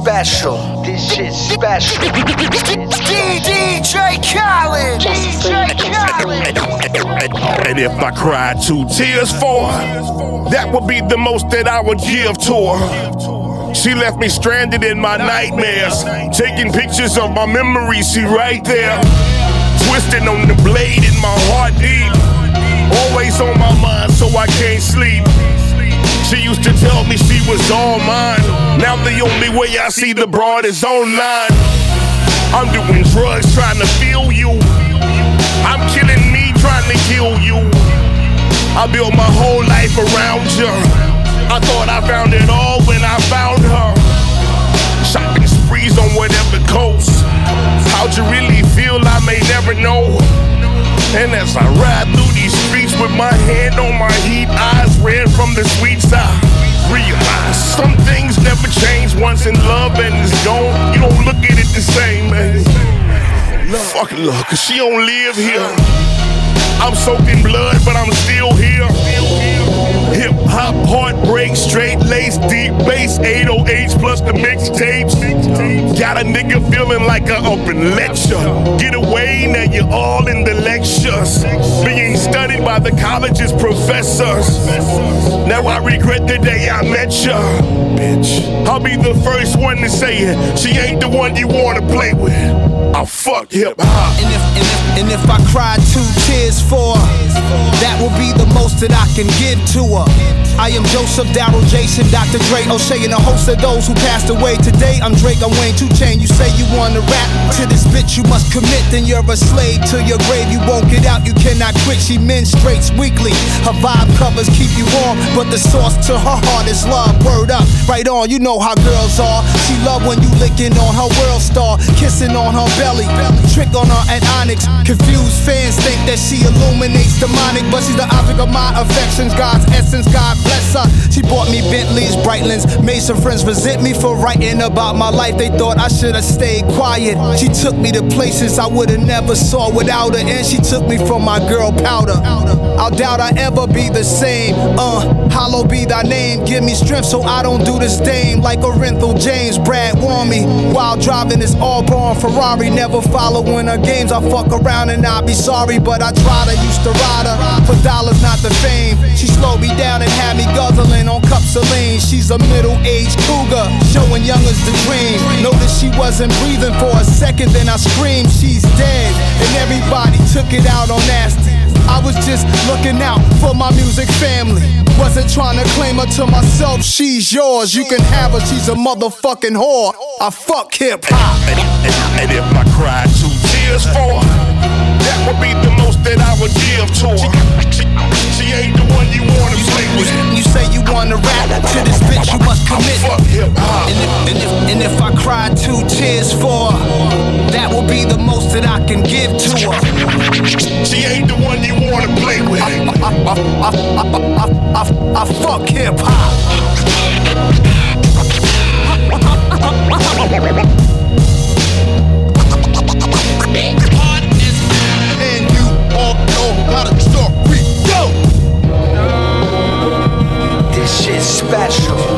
special. This shit special. DJ Khaled. DJ Khaled. And if I cried two tears for her, that would be the most that I would give to her. She left me stranded in my nightmares, taking pictures of my memories. See right there, twisting on the blade in my heart deep. Always on my mind, so I can't sleep. She used to tell me she was all mine. Now the only way I see the broad is online. I'm doing drugs trying to feel you. I'm killing me trying to kill you. I built my whole life around you. I thought I found it all when I found her. Shopping sprees on whatever coast. How'd you really feel? I may never know. And as I ride through my hand on my heat, eyes red from the sweet side, realize some things never change once in love and it's gone. You don't look at it the same, man. Fuck love, cause she don't live here. I'm soaking blood, but I'm still here. Hip hop, heartbreak, straight lace, deep bass, 808s plus the mixtapes. Got a nigga feeling like a open lecture. Get away, now you're all in the lectures. Being studied by the college's professors. Now I regret the day I met ya. Bitch, I'll be the first one to say it. She ain't the one you wanna play with. I'll fuck hip hop. And if, and, if, and if I cry two that I can give to her. I am Joseph, Darryl, Jason, Dr. Dre, O'Shea, and a host of those who passed away. Today I'm Drake, I'm Wayne, 2 Chain. You say you wanna rap to this bitch, you must commit. Then you're a slave to your grave. You won't get out, you cannot quit. She menstruates weekly. Her vibe covers keep you warm, but the source to her heart is love. Word up, right on. You know how girls are. She love when you licking on her world star, kissing on her belly, trick on her at Onyx. Confused fans think that she illuminates demonic, but she's the object of my affections. God's essence, God bless her. She bought me Bentleys, Breitlings, made some friends resent me for writing about my life. They thought I should have stayed quiet. She took me to places I would have never saw without her, and she took me from my girl powder. I doubt I ever be the same. Uh, hollow be thy name. Give me strength so I don't do this dame like Orenthal James. Brad warn me while driving this all born Ferrari. Never following her games. I fuck around and I'll be sorry, but I tried. I used to ride her for dollars, not the fame. She slowed me down and had me guzzling on cups of lean. She's a middle-aged cougar, showing young as the dream. Noticed she wasn't breathing for a second, then I screamed, she's dead. And everybody took it out on nasty. I was just looking out for my music family. Wasn't trying to claim her to myself. She's yours. You can have her. She's a motherfucking whore. I fuck hip hop. And, and, and if I cry two wanna rap to this bitch, you must commit. Fuck hip hop. And if, and, if, and if I cried two tears for her, that will be the most that I can give to her. She ain't the one you wanna play with. I, I, I, I, I, I, I fuck hip hop. special